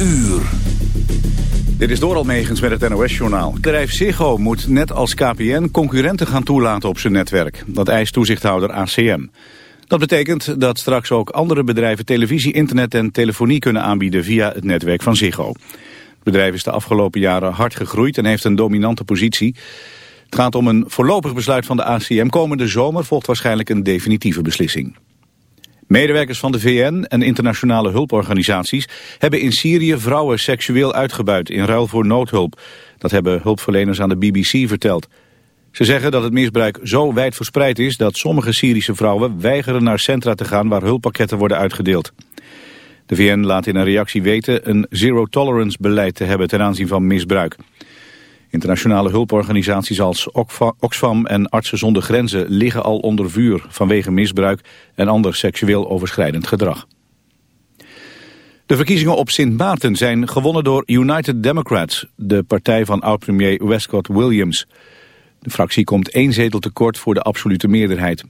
uur. Dit is Doral Megens met het NOS-journaal. Bedrijf Ziggo moet net als KPN concurrenten gaan toelaten op zijn netwerk. Dat eist toezichthouder ACM. Dat betekent dat straks ook andere bedrijven televisie, internet en telefonie kunnen aanbieden via het netwerk van Ziggo. Het bedrijf is de afgelopen jaren hard gegroeid en heeft een dominante positie. Het gaat om een voorlopig besluit van de ACM. Komende zomer volgt waarschijnlijk een definitieve beslissing. Medewerkers van de VN en internationale hulporganisaties hebben in Syrië vrouwen seksueel uitgebuit in ruil voor noodhulp. Dat hebben hulpverleners aan de BBC verteld. Ze zeggen dat het misbruik zo wijd verspreid is dat sommige Syrische vrouwen weigeren naar centra te gaan waar hulppakketten worden uitgedeeld. De VN laat in een reactie weten een zero-tolerance beleid te hebben ten aanzien van misbruik. Internationale hulporganisaties als Oxfam en Artsen zonder Grenzen liggen al onder vuur vanwege misbruik en ander seksueel overschrijdend gedrag. De verkiezingen op Sint Maarten zijn gewonnen door United Democrats, de partij van oud-premier Westcott Williams. De fractie komt één zetel tekort voor de absolute meerderheid.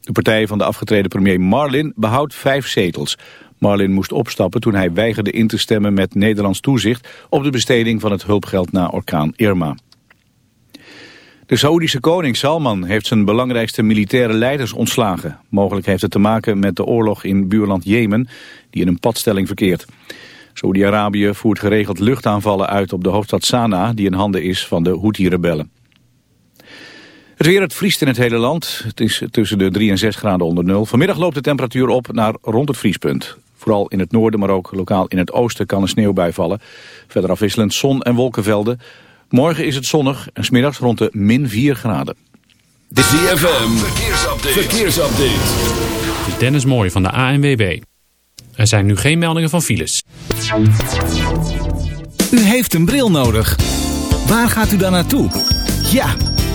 De partij van de afgetreden premier Marlin behoudt vijf zetels. Marlin moest opstappen toen hij weigerde in te stemmen met Nederlands toezicht op de besteding van het hulpgeld na orkaan Irma. De Saoedische koning Salman heeft zijn belangrijkste militaire leiders ontslagen. Mogelijk heeft het te maken met de oorlog in buurland Jemen, die in een padstelling verkeert. Saoedi-Arabië voert geregeld luchtaanvallen uit op de hoofdstad Sanaa, die in handen is van de Houthi-rebellen. Het weer, het vriest in het hele land. Het is tussen de 3 en 6 graden onder nul. Vanmiddag loopt de temperatuur op naar rond het vriespunt. Vooral in het noorden, maar ook lokaal in het oosten kan een sneeuwbui vallen. Verder afwisselend zon en wolkenvelden. Morgen is het zonnig en smiddags rond de min 4 graden. De ZFM, verkeersupdate. verkeersupdate. Dennis Mooij van de ANWB. Er zijn nu geen meldingen van files. U heeft een bril nodig. Waar gaat u dan naartoe? Ja,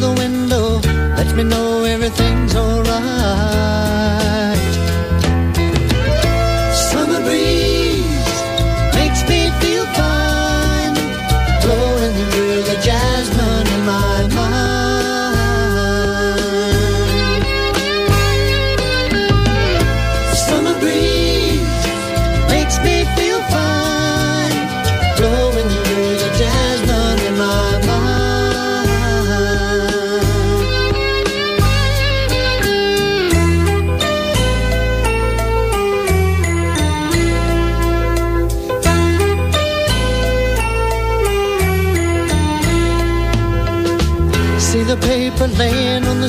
The window,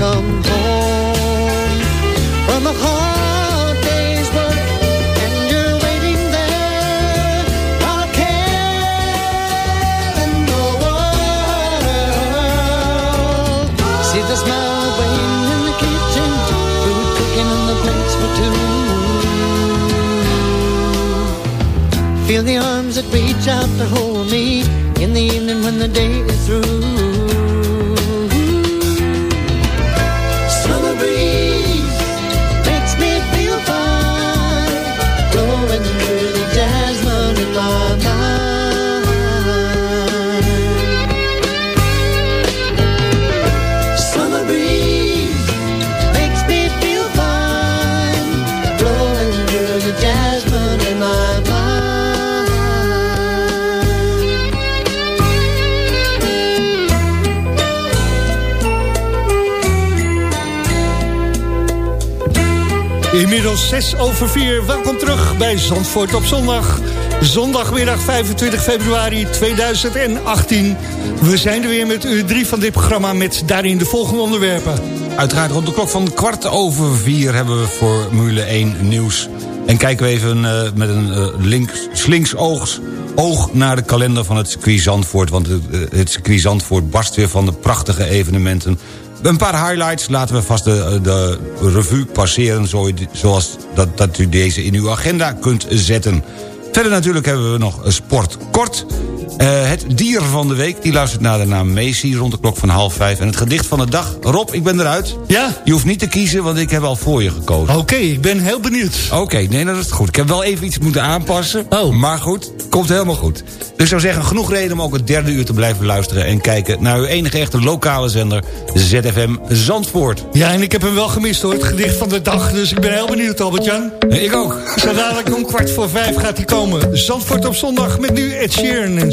come bij Zandvoort op zondag. Zondagmiddag 25 februari 2018. We zijn er weer met uur 3 van dit programma met daarin de volgende onderwerpen. Uiteraard rond de klok van kwart over vier hebben we Formule 1 nieuws. En kijken we even uh, met een uh, links, slinks oogs, oog naar de kalender van het circuit Zandvoort. Want het, uh, circuit Zandvoort barst weer van de prachtige evenementen. Een paar highlights, laten we vast de, de revue passeren... zoals dat, dat u deze in uw agenda kunt zetten. Verder natuurlijk hebben we nog sport kort... Uh, het dier van de week, die luistert naar de naam Macy rond de klok van half vijf. En het gedicht van de dag. Rob, ik ben eruit. Ja? Je hoeft niet te kiezen, want ik heb al voor je gekozen. Oké, okay, ik ben heel benieuwd. Oké, okay, nee, dat is goed. Ik heb wel even iets moeten aanpassen. Oh. Maar goed, komt helemaal goed. Dus ik zou zeggen, genoeg reden om ook het derde uur te blijven luisteren... en kijken naar uw enige echte lokale zender, ZFM Zandvoort. Ja, en ik heb hem wel gemist hoor, het gedicht van de dag. Dus ik ben heel benieuwd, Albert-Jan. Ik ook. Zo dadelijk om kwart voor vijf gaat hij komen. Zandvoort op zondag met nu Ed Sheeran en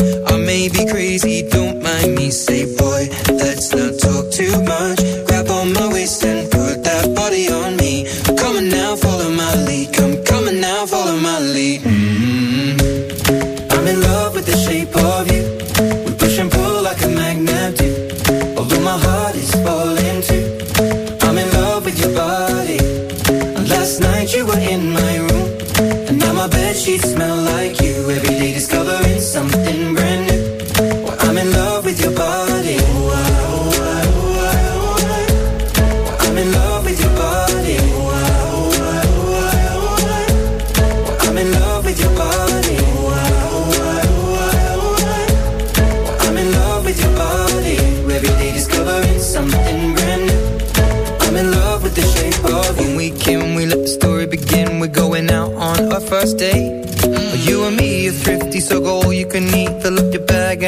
Be crazy, don't mind me. Say, boy, let's not talk too much.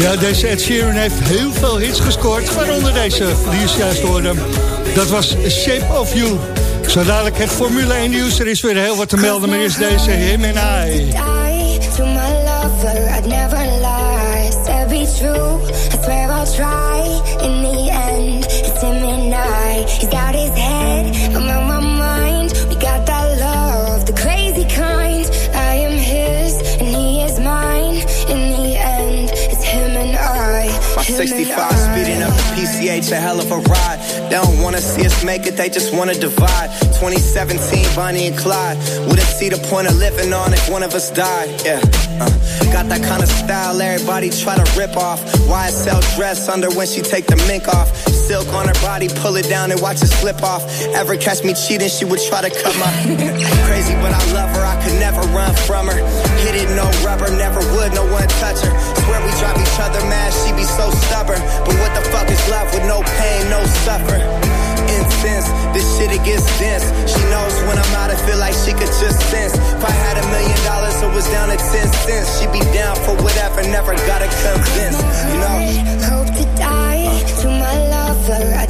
Ja, deze Ed Sheeran heeft heel veel hits gescoord, waaronder deze, die is juist hoorde. Dat was Shape of You. Zo dadelijk het Formule 1 nieuws, er is weer heel wat te melden, maar eerst deze Him and I. True, I swear I'll try. In the end, it's him and I. He's got his PCH, a hell of a ride. They don't wanna see us make it, they just wanna divide. 2017, Bonnie and Clyde. Wouldn't see the point of living on if one of us died. Yeah. Uh, got that kind of style everybody try to rip off. YSL dress under when she take the mink off. Silk on her body, pull it down and watch it slip off. Ever catch me cheating, she would try to cut my. Crazy, but I love her, I could never run from her. Hit it, no rubber, never would, no one touch her. Swear we drive each other mad, she be so stubborn. But what the fuck is love with no pain, no suffer? Incense, this shit it gets dense. She knows when I'm out, I feel like she could just sense. If I had a million dollars, it was down to 10 cents. She'd be down for whatever, never gotta convince, you know?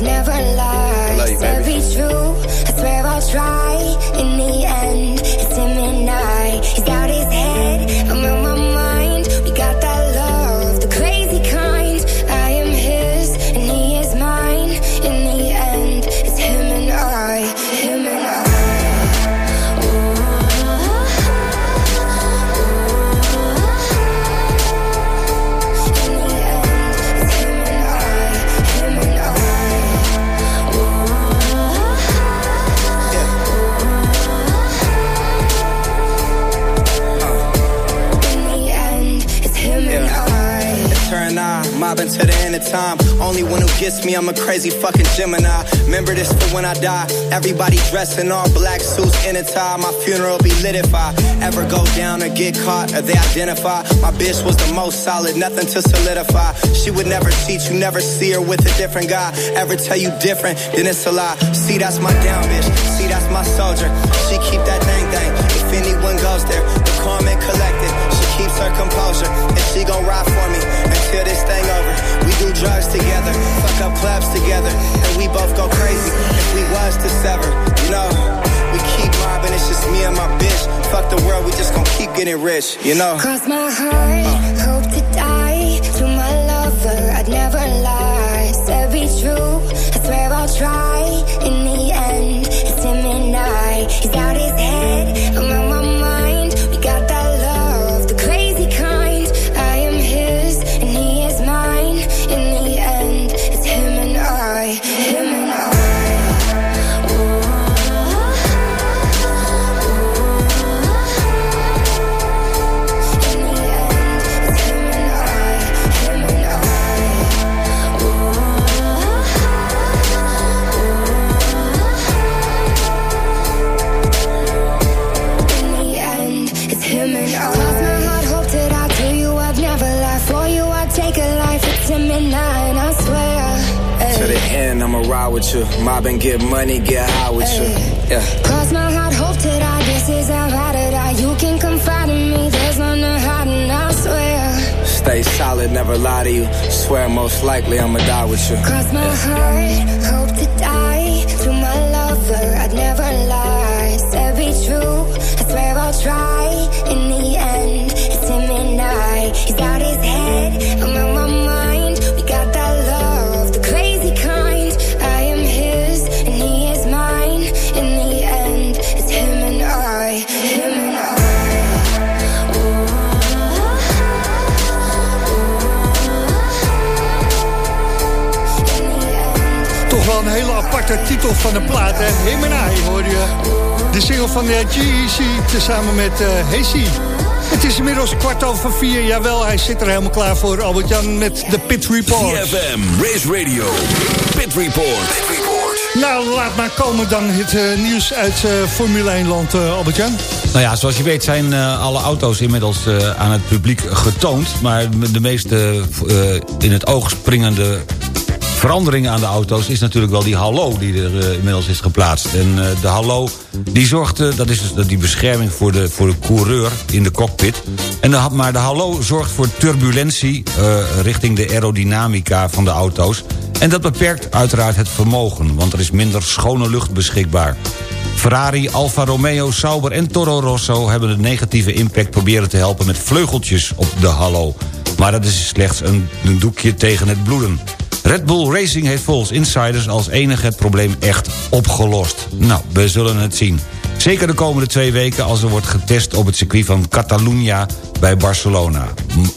I'd never lie. love you, be true. I swear I'll try. In the end, it's him and I. He's got of time. Only one who gets me, I'm a crazy fucking Gemini. Remember this for when I die. Everybody dressed in all black suits in a tie. My funeral be lit if I ever go down or get caught or they identify. My bitch was the most solid, nothing to solidify. She would never cheat, you never see her with a different guy. Ever tell you different, then it's a lie. See, that's my down bitch. See, that's my soldier. She keep that thing thing. If anyone goes there, the and collected. She keeps her composure, and she gon' ride for me until this thing over. We do drugs together, fuck up clubs together, and we both go crazy if we was to sever. You know, we keep mobbing, it's just me and my bitch. Fuck the world, we just gon' keep getting rich. You know. Cross my heart, hope to die. To my lover, I'd never lie. Said be true, I swear I'll try. Mob and get money, get high with you. Yeah. Cross my heart, hope to die. This is how I die. You can confide in me. There's none to hide, and I swear. Stay solid, never lie to you. Swear most likely I'ma die with you. Cross my heart, hope to die. To my lover, I'd never lie. Said be true, I swear I'll try. In the end, it's him and I. He's got his aparte titel van de plaat, hè? Him and I, hoor je. De single van de GEC tezamen met eh Hazy. Het is inmiddels kwart over vier. Jawel, hij zit er helemaal klaar voor. Albert-Jan met de Pit Report. CFM, Race Radio, Pit Report. Nou, laat maar komen dan het eh, nieuws uit eh, Formule 1 land, eh, Albert-Jan. Nou ja, zoals je weet zijn eh, alle auto's inmiddels eh, aan het publiek getoond. Maar de meeste eh, in het oog springende verandering aan de auto's... is natuurlijk wel die hallo die er eh, inmiddels is geplaatst. En eh, de hallo die zorgt, eh, dat is dus die bescherming voor de, voor de coureur in de cockpit. En de, maar de hallo zorgt voor turbulentie richting de aerodynamica van de auto's. En dat beperkt uiteraard het vermogen, want er is minder schone lucht beschikbaar. Ferrari, Alfa Romeo, Sauber en Toro Rosso... hebben de negatieve impact proberen te helpen met vleugeltjes op de hallo. Maar dat is slechts een, een doekje tegen het bloeden. Red Bull Racing heeft volgens insiders als enige het probleem echt opgelost. Nou, we zullen het zien. Zeker de komende twee weken als er wordt getest op het circuit van Catalunya bij Barcelona.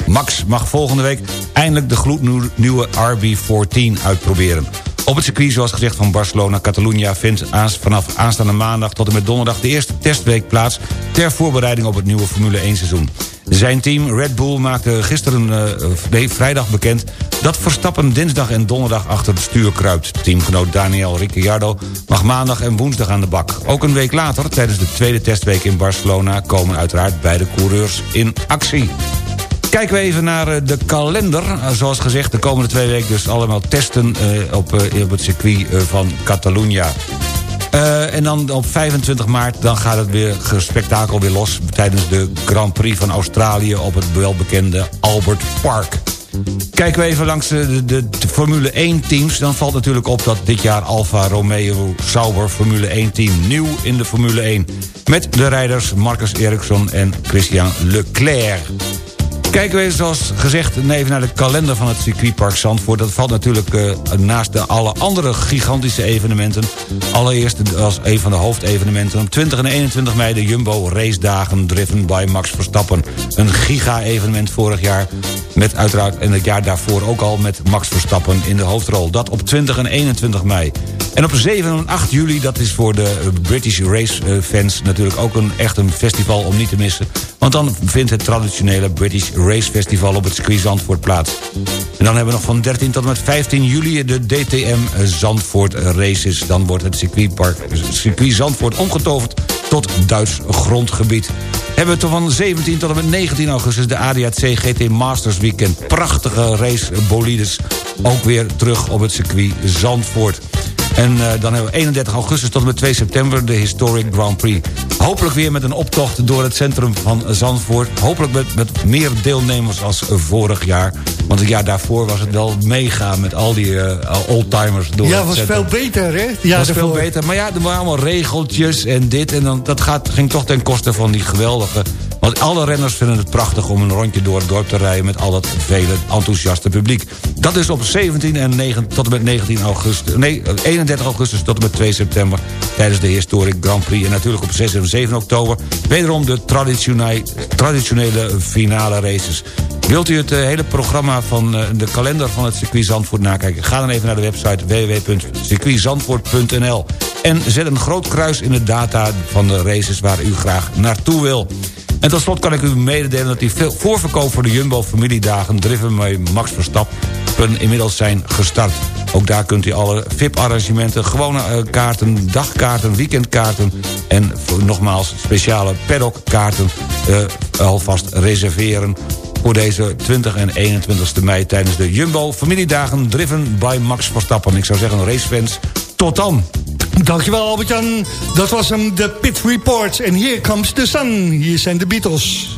Max mag volgende week eindelijk de gloednieuwe RB14 uitproberen. Op het circuit, zoals gezegd, van Barcelona-Catalunya... vindt vanaf aanstaande maandag tot en met donderdag de eerste testweek plaats... ter voorbereiding op het nieuwe Formule 1-seizoen. Zijn team Red Bull maakte gisteren uh, vrijdag bekend... dat Verstappen dinsdag en donderdag achter het stuur kruipt. Teamgenoot Daniel Ricciardo mag maandag en woensdag aan de bak. Ook een week later, tijdens de tweede testweek in Barcelona... komen uiteraard beide coureurs in actie. Kijken we even naar eh, de kalender. Eh, zoals gezegd, de komende twee weken dus allemaal testen op, op het circuit van Catalunya. Uh, en dan op 25 maart dan gaat het weer spektakel weer los... tijdens de Grand Prix van Australië op het welbekende Albert Park. Kijken we even langs de, de, de Formule 1-teams... dan valt natuurlijk op dat dit jaar Alfa Romeo Sauber Formule 1-team... nieuw in de Formule 1. Met de rijders Marcus Ericsson en Christian Leclerc. Kijken we zoals gezegd even naar de kalender van het circuitpark Zandvoort. Dat valt natuurlijk uh, naast de alle andere gigantische evenementen. Allereerst als een van de hoofdevenementen. Op 20 en 21 mei de Jumbo Race Dagen driven by Max Verstappen. Een giga-evenement vorig jaar. Met uiteraard en het jaar daarvoor ook al met Max Verstappen in de hoofdrol. Dat op 20 en 21 mei. En op 7 en 8 juli, dat is voor de British Race eh, fans natuurlijk ook een, echt een festival om niet te missen. Want dan vindt het traditionele British Race Festival op het circuit Zandvoort plaats. En dan hebben we nog van 13 tot en met 15 juli de DTM Zandvoort Races. Dan wordt het circuitpark, circuit Zandvoort omgetoverd tot Duits grondgebied. Hebben we toch van 17 tot en met 19 augustus de ADAC GT Masters Weekend. Prachtige race bolides. Ook weer terug op het circuit Zandvoort. En uh, dan hebben we 31 augustus tot en met 2 september de Historic Grand Prix. Hopelijk weer met een optocht door het centrum van Zandvoort. Hopelijk met, met meer deelnemers als vorig jaar. Want het jaar daarvoor was het wel mega met al die uh, oldtimers door Ja, was veel beter, hè? Ja, was veel beter. Maar ja, er waren allemaal regeltjes en dit. En dan, dat gaat, ging toch ten koste van die geweldige... Want alle renners vinden het prachtig om een rondje door het dorp te rijden... met al dat vele enthousiaste publiek. Dat is op 17 en 9, tot en met 19 augustus... Nee, 31 augustus tot en met 2 september... tijdens de Historic Grand Prix. En natuurlijk op 6 en 7 oktober... wederom de traditionele, traditionele finale races. Wilt u het uh, hele programma van uh, de kalender van het circuit Zandvoort nakijken? Ga dan even naar de website www.circuitzandvoort.nl en zet een groot kruis in de data van de races waar u graag naartoe wil. En tot slot kan ik u mededelen dat die voorverkoop voor de Jumbo familiedagen... driven bij Max Verstappen inmiddels zijn gestart. Ook daar kunt u alle VIP-arrangementen, gewone uh, kaarten, dagkaarten, weekendkaarten... en nogmaals speciale paddockkaarten uh, alvast reserveren voor deze 20 en 21 mei... tijdens de Jumbo familiedagen driven by Max Verstappen. Ik zou zeggen, racefans, tot dan! Dankjewel Albert-Jan. Dat was hem, de Pit Report. En here comes the sun. Hier zijn de Beatles.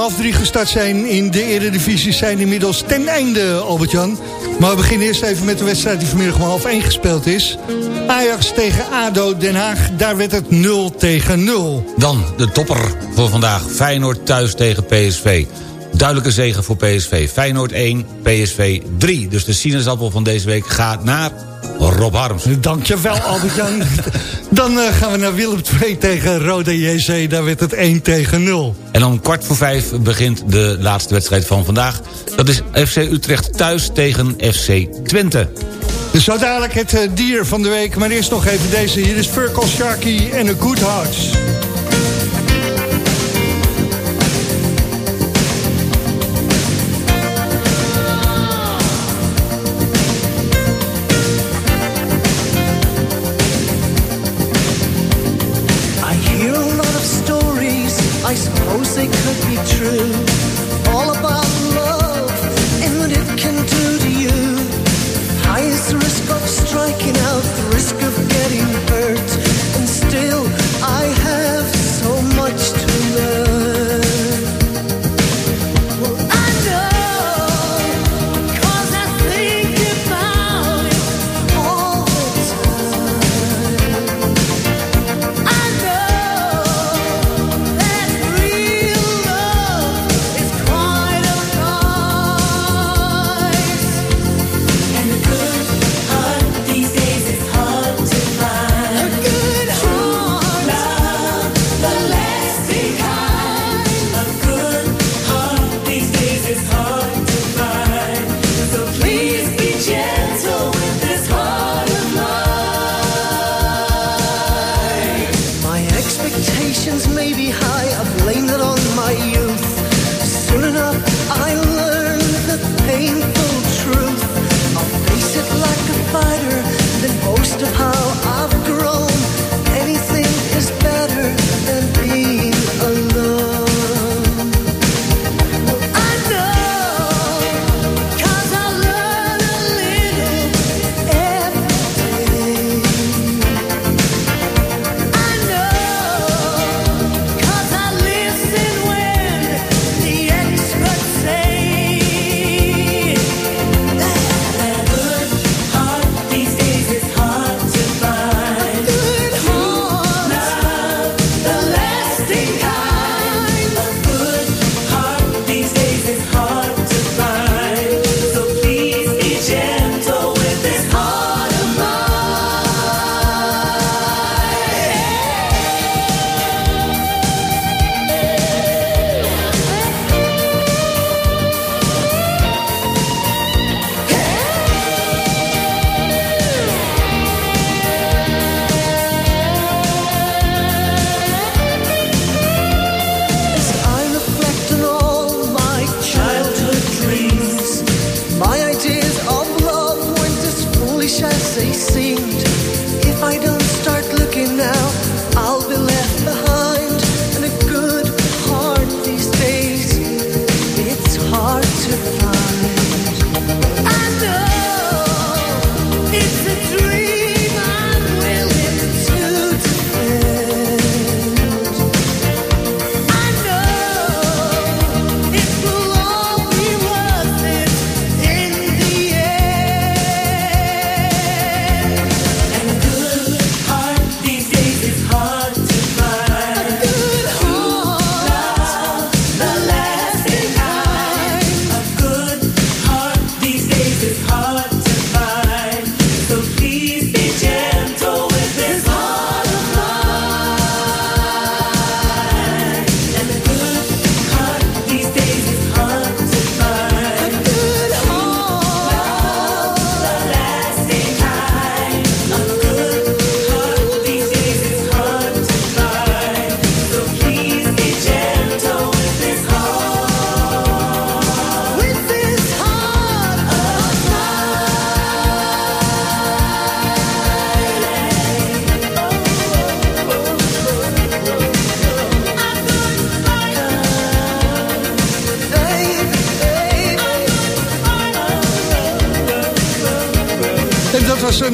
half drie gestart zijn in de Eredivisie... zijn inmiddels ten einde, Albert-Jan. Maar we beginnen eerst even met de wedstrijd die vanmiddag om half één gespeeld is. Ajax tegen ADO Den Haag, daar werd het 0 tegen 0. Dan de topper voor vandaag. Feyenoord thuis tegen PSV. Duidelijke zegen voor PSV. Feyenoord 1, PSV 3. Dus de sinaasappel van deze week gaat naar Rob Harms. Dankjewel, Albert-Jan. Dan eh, gaan we naar Willem II tegen Rode JC. Daar werd het 1 tegen 0. En om kwart voor vijf begint de laatste wedstrijd van vandaag. Dat is FC Utrecht thuis tegen FC Twente. Dus zo dadelijk het eh, dier van de week. Maar eerst nog even deze. Hier is Furkel Sharky en een Good Hearts.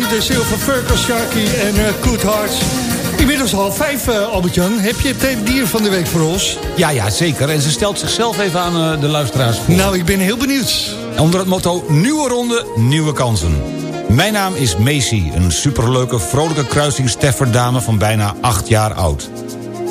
De Silver Fergus Sharky en uh, Good Hearts. Inmiddels half vijf, uh, Albert-Jan. Heb je het dier van de week voor ons? Ja, ja, zeker. En ze stelt zichzelf even aan uh, de luisteraars voor. Nou, ik ben heel benieuwd. Onder het motto nieuwe ronde, nieuwe kansen. Mijn naam is Macy, een superleuke, vrolijke kruising Stefferdame van bijna acht jaar oud.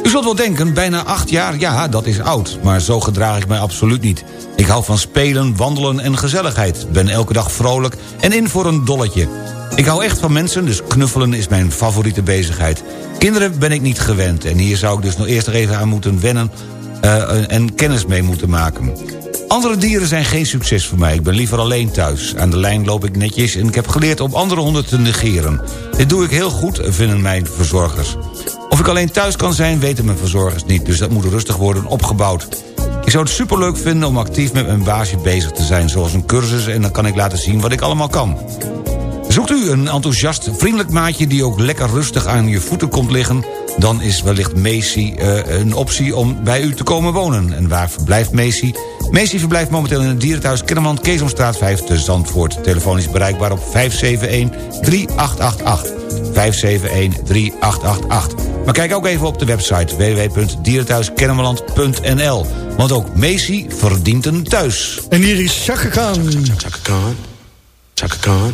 U zult wel denken, bijna acht jaar, ja, dat is oud. Maar zo gedraag ik mij absoluut niet. Ik hou van spelen, wandelen en gezelligheid. Ben elke dag vrolijk en in voor een dolletje. Ik hou echt van mensen, dus knuffelen is mijn favoriete bezigheid. Kinderen ben ik niet gewend en hier zou ik dus nog eerst even aan moeten wennen... Uh, en kennis mee moeten maken. Andere dieren zijn geen succes voor mij. Ik ben liever alleen thuis. Aan de lijn loop ik netjes en ik heb geleerd om andere honden te negeren. Dit doe ik heel goed, vinden mijn verzorgers. Of ik alleen thuis kan zijn, weten mijn verzorgers niet. Dus dat moet rustig worden opgebouwd. Ik zou het superleuk vinden om actief met mijn baasje bezig te zijn... zoals een cursus en dan kan ik laten zien wat ik allemaal kan. Zoekt u een enthousiast, vriendelijk maatje... die ook lekker rustig aan je voeten komt liggen... dan is wellicht Macy uh, een optie om bij u te komen wonen. En waar verblijft Macy? Macy verblijft momenteel in het dierenthuis Kennemerland... Keesomstraat 5 te Zandvoort. Telefonisch bereikbaar op 571-3888. 571-3888. Maar kijk ook even op de website www.dierenthuiskennemerland.nl. Want ook Macy verdient een thuis. En hier is Chaka Khan. Chaka Khan. Chaka Khan.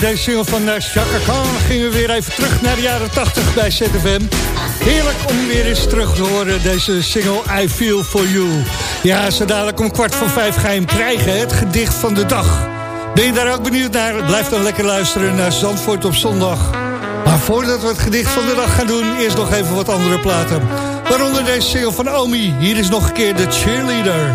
met deze single van eh, Chaka Khan gingen we weer even terug naar de jaren 80 bij ZFM. Heerlijk om weer eens terug te horen, deze single I Feel For You. Ja, zo dadelijk om kwart voor vijf ga je krijgen, het gedicht van de dag. Ben je daar ook benieuwd naar? Blijf dan lekker luisteren naar Zandvoort op zondag. Maar voordat we het gedicht van de dag gaan doen, eerst nog even wat andere platen. Waaronder deze single van Omi. Hier is nog een keer de cheerleader.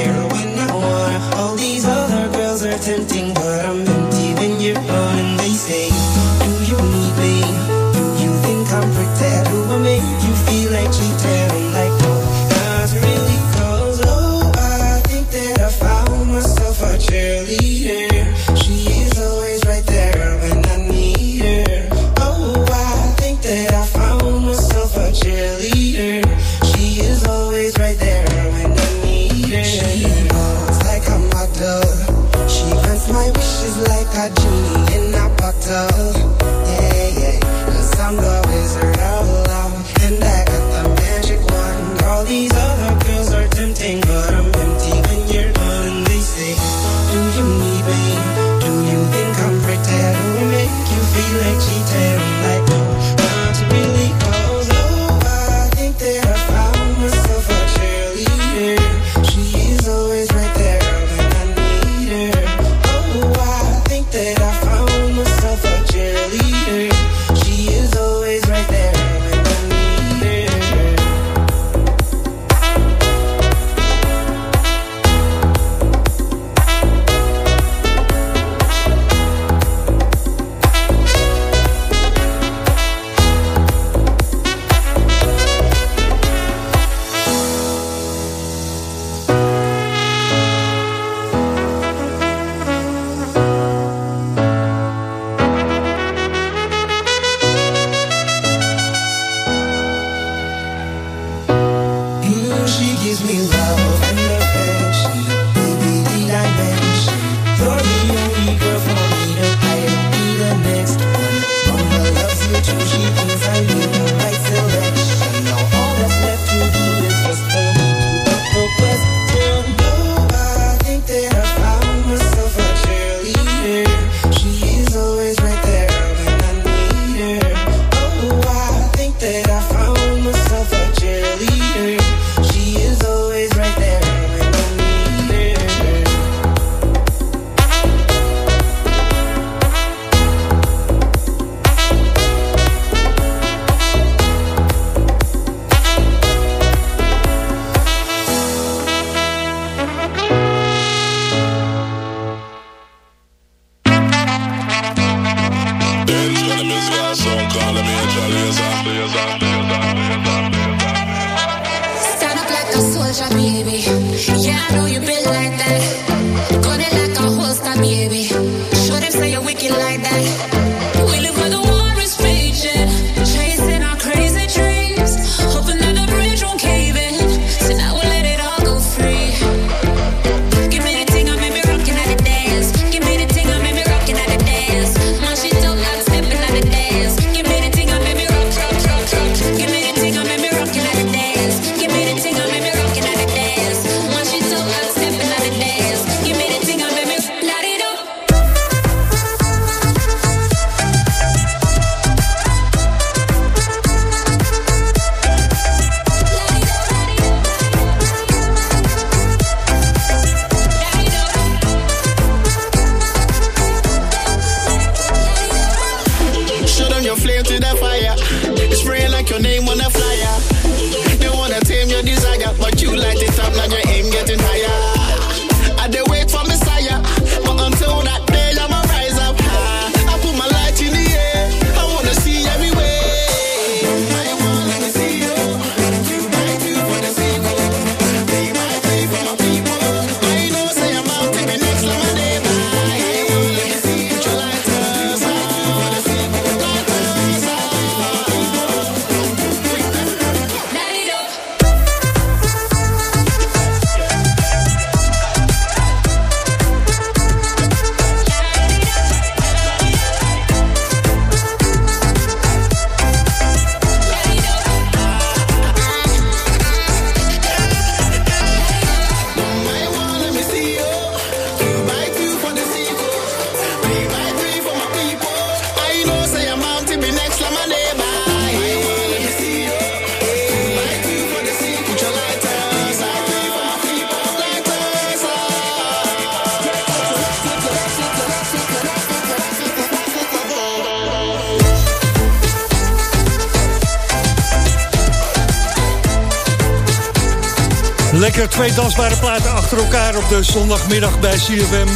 Lekker twee dansbare platen achter elkaar op de zondagmiddag bij CFM.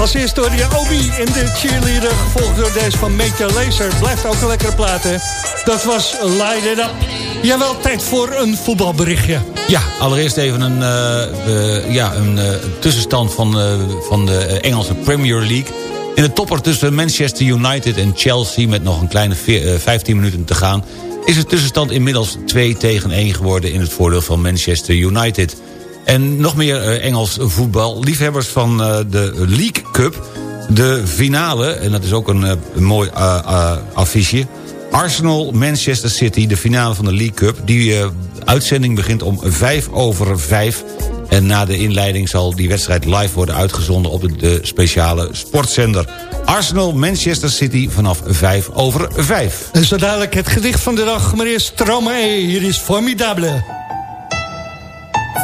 Als eerste door je Obi in de cheerleader, gevolgd door deze van Major Laser. Blijft ook een lekkere plaat, hè? Dat was Light It Up. Jawel, tijd voor een voetbalberichtje. Ja, allereerst even een, eh, ja, een eh, tussenstand van, eh, van de Engelse Premier League. In de topper tussen Manchester United en Chelsea... met nog een kleine veer- eh, 15 minuten te gaan... is de tussenstand inmiddels 2 tegen 1 geworden... in het voordeel van Manchester United. En nog meer eh, Engels voetbal. Liefhebbers van eh, de League Cup. De finale, en dat is ook een, eh, mooi affiche... Arsenal, Manchester City, de finale van de League Cup. Die uitzending begint om 5 over 5. En na de inleiding zal die wedstrijd live worden uitgezonden... op de, speciale sportzender. Arsenal, Manchester City vanaf 5 over 5. En zo dadelijk het gedicht van de dag, eerst Stromae. Hier is Formidable.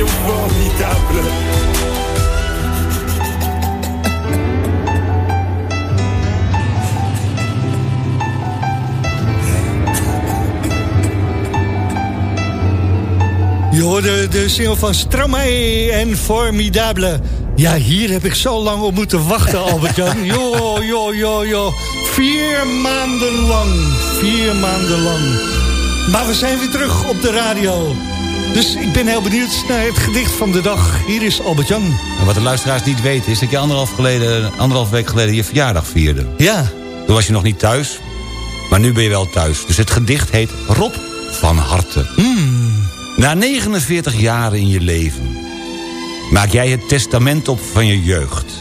Nous étions formidables. Je hoorde de single van Stromae en Formidable. Ja, hier heb ik zo lang op moeten wachten, Albert-Jan. Jo, jo, jo, jo. Vier maanden lang. Vier maanden lang. Maar we zijn weer terug op de radio. Dus ik ben heel benieuwd naar het gedicht van de dag. Hier is Albert-Jan. En wat de luisteraars niet weten is dat je anderhalf, geleden, anderhalf week geleden je verjaardag vierde. Ja. Toen was je nog niet thuis, maar nu ben je wel thuis. Dus het gedicht heet Rob van Harte. Na 49 jaren in je leven maak jij het testament op van je jeugd.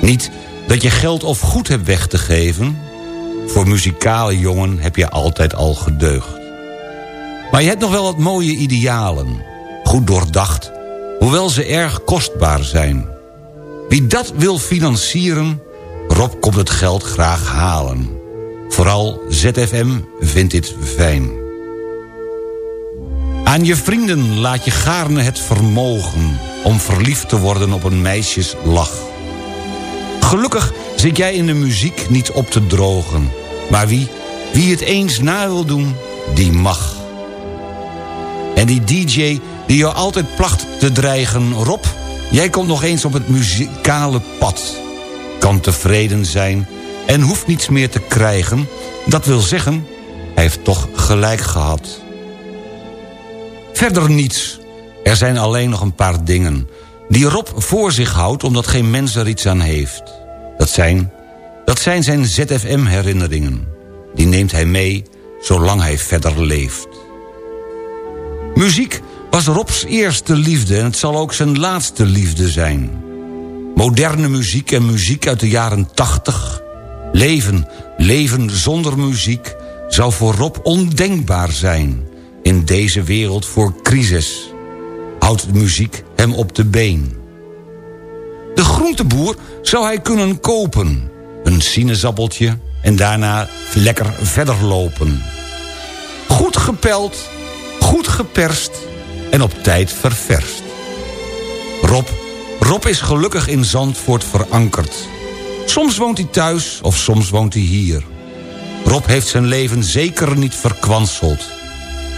Niet dat je geld of goed hebt weg te geven... voor muzikale jongen heb je altijd al gedeugd. Maar je hebt nog wel wat mooie idealen. Goed doordacht, hoewel ze erg kostbaar zijn. Wie dat wil financieren, Rob komt het geld graag halen. Vooral ZFM vindt dit fijn. Aan je vrienden laat je gaarne het vermogen... om verliefd te worden op een meisjes lach. Gelukkig zit jij in de muziek niet op te drogen. Maar wie, wie het eens na wil doen, die mag. En die DJ die jou altijd placht te dreigen... Rob, jij komt nog eens op het muzikale pad. Kan tevreden zijn en hoeft niets meer te krijgen. Dat wil zeggen, hij heeft toch gelijk gehad. Verder niets. Er zijn alleen nog een paar dingen... die Rob voor zich houdt omdat geen mens er iets aan heeft. Dat zijn, dat zijn zijn ZFM-herinneringen. Die neemt hij mee zolang hij verder leeft. Muziek was Robs eerste liefde en het zal ook zijn laatste liefde zijn. Moderne muziek en muziek uit de jaren tachtig. Leven, leven zonder muziek zou voor Rob ondenkbaar zijn... in deze wereld voor crisis. Houdt de muziek hem op de been. De groenteboer zou hij kunnen kopen. Een sinaasappeltje en daarna lekker verder lopen. Goed gepeld, goed geperst en op tijd ververst. Rob, Rob is gelukkig in Zandvoort verankerd. Soms woont hij thuis of soms woont hij hier. Rob heeft zijn leven zeker niet verkwanseld.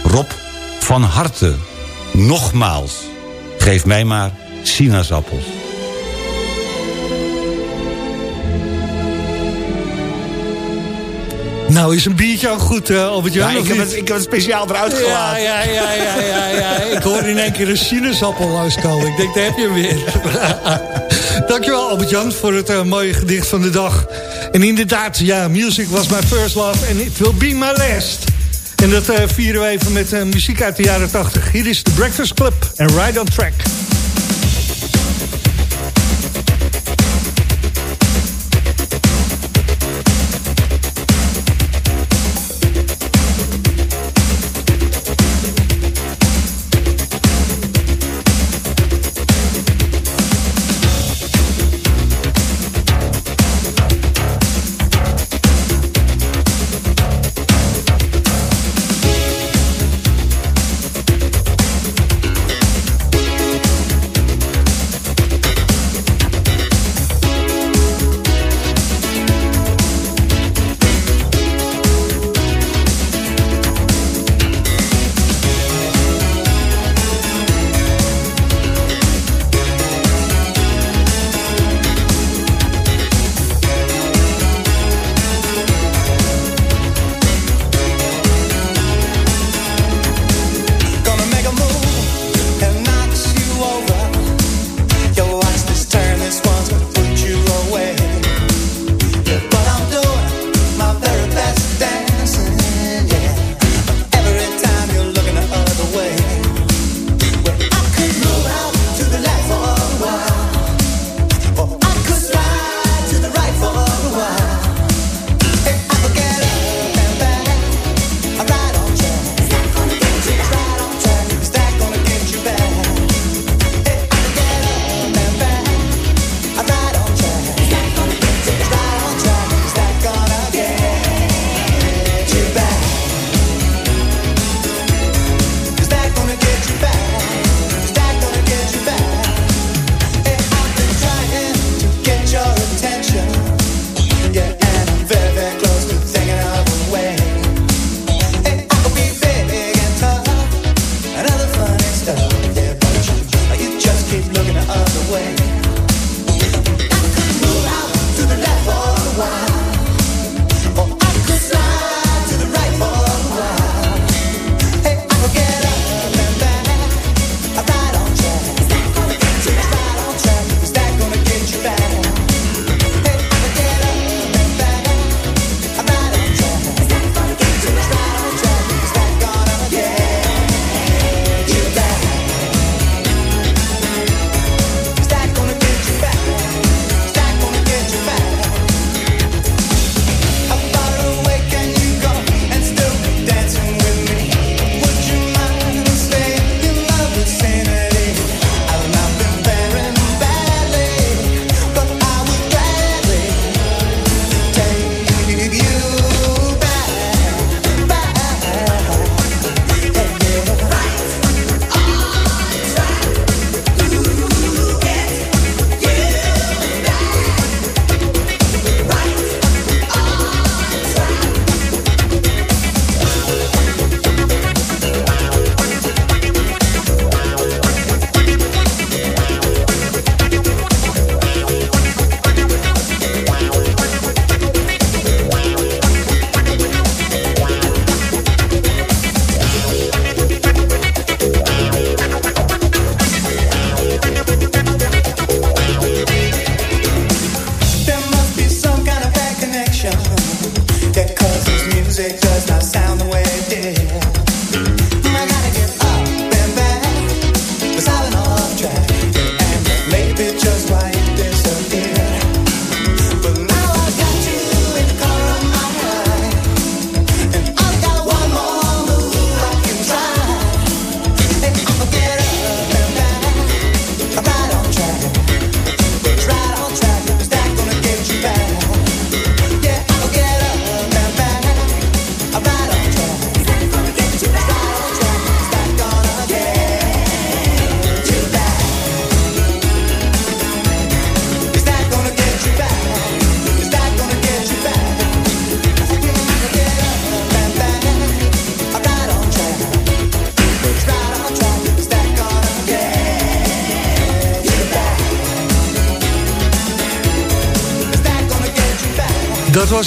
Rob, van harte, nogmaals, geef mij maar sinaasappels. Nou, is een biertje ook goed, uh, Albert-Jan? Ja, ik, heb het, ik heb het speciaal eruit gelaten. Ja, ja, ja, ja, ja, ja. Ik hoor in één keer een sinaasappel langskomen. Ik denk, daar heb je hem weer. Dankjewel, Albert-Jan, voor het uh, mooie gedicht van de dag. En inderdaad, ja, music was my first love and it will be my last. En dat uh, vieren we even met muziek uit de jaren 80. Hier is The Breakfast Club en Ride on Track.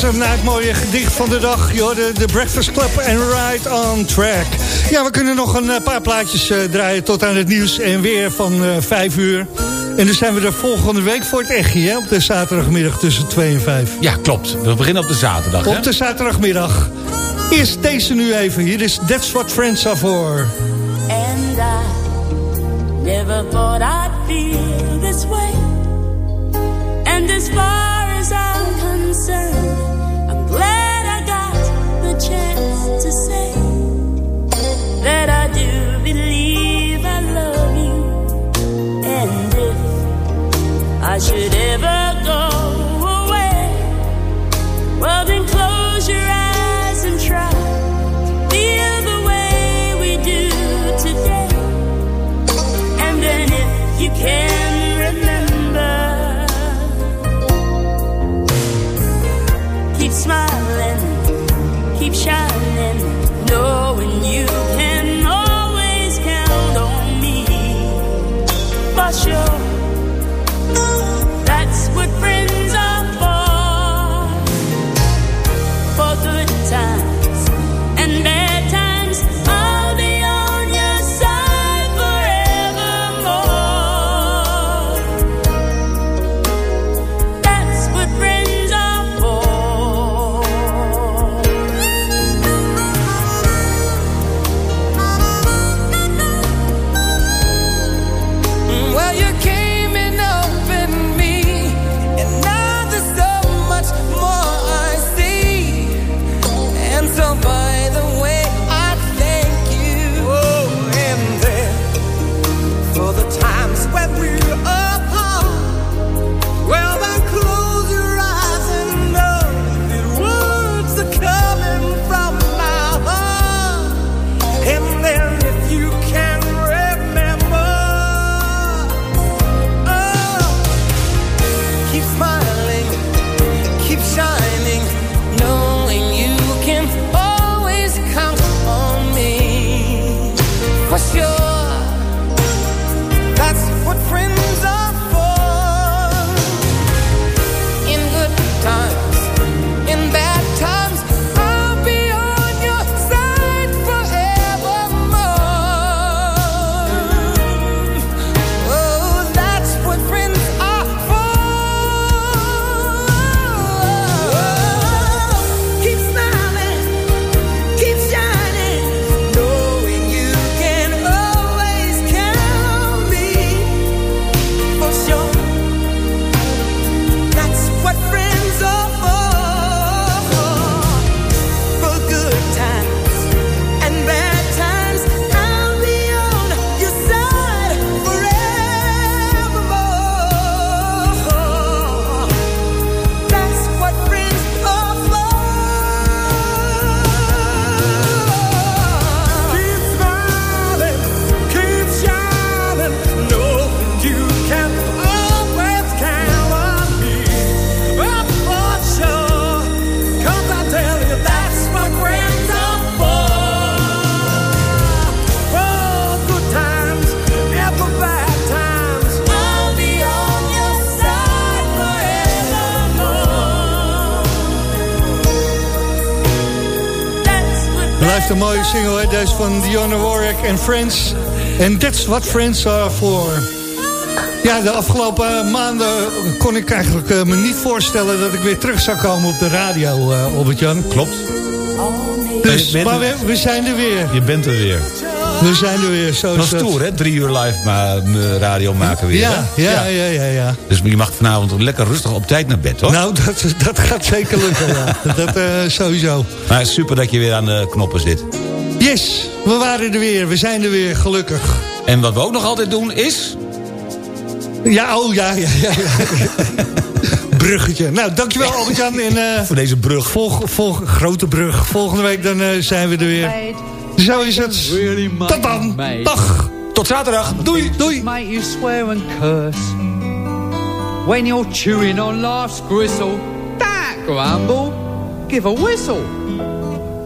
Was hem na het mooie gedicht van de dag. De, de Breakfast Club en Ride on Track. Ja, we kunnen nog een eh, paar plaatjes uh, draaien tot aan het nieuws en weer van uh, 5 uur. En dan zijn we er volgende week voor het echtje, hè? Op de zaterdagmiddag tussen 2 en 5. Ja, klopt. We beginnen op de zaterdag, Op hè? de zaterdagmiddag. Eerst deze nu even. Hier is That's What Friends Are For. And I never thought I'd feel this way. And as far as I'm concerned, that I do believe I love you. And if I should ever go away, well then close your eyes and try to feel the way we do today. And then if you can remember, keep smiling, keep shining, Deze van Dionne Warwick en Friends. En that's what friends are for. Ja, de afgelopen maanden kon ik eigenlijk eh, me niet voorstellen... dat ik weer terug zou komen op de radio, eh Albert-Jan. Klopt. Dus, maar er- we, we zijn er weer. Je bent er weer. We zijn er weer. Zo Dat is was het. toer, hè? Drie uur live maar, m, radio maken weer. Ja, ja, ja, ja, ja. Dus je mag vanavond lekker rustig op tijd naar bed, hoor. Nou, dat, dat gaat zeker lukken, ja. Dat eh, sowieso. Maar super dat je weer aan de knoppen zit. Yes, we waren er weer. We zijn er weer, gelukkig. En wat we ook nog altijd doen is... Ja, oh ja, ja, ja. ja. Bruggetje. Nou, dankjewel Albert-Jan. En, eh, Voor deze brug. Volg, volg, grote brug. Volgende week dan eh, zijn we er weer. Zo is het. Tot dan. Dag. Tot zaterdag. Doei. Doei. Make you swear and curse when you're chewing on life's gristle. That grumble, give a whistle,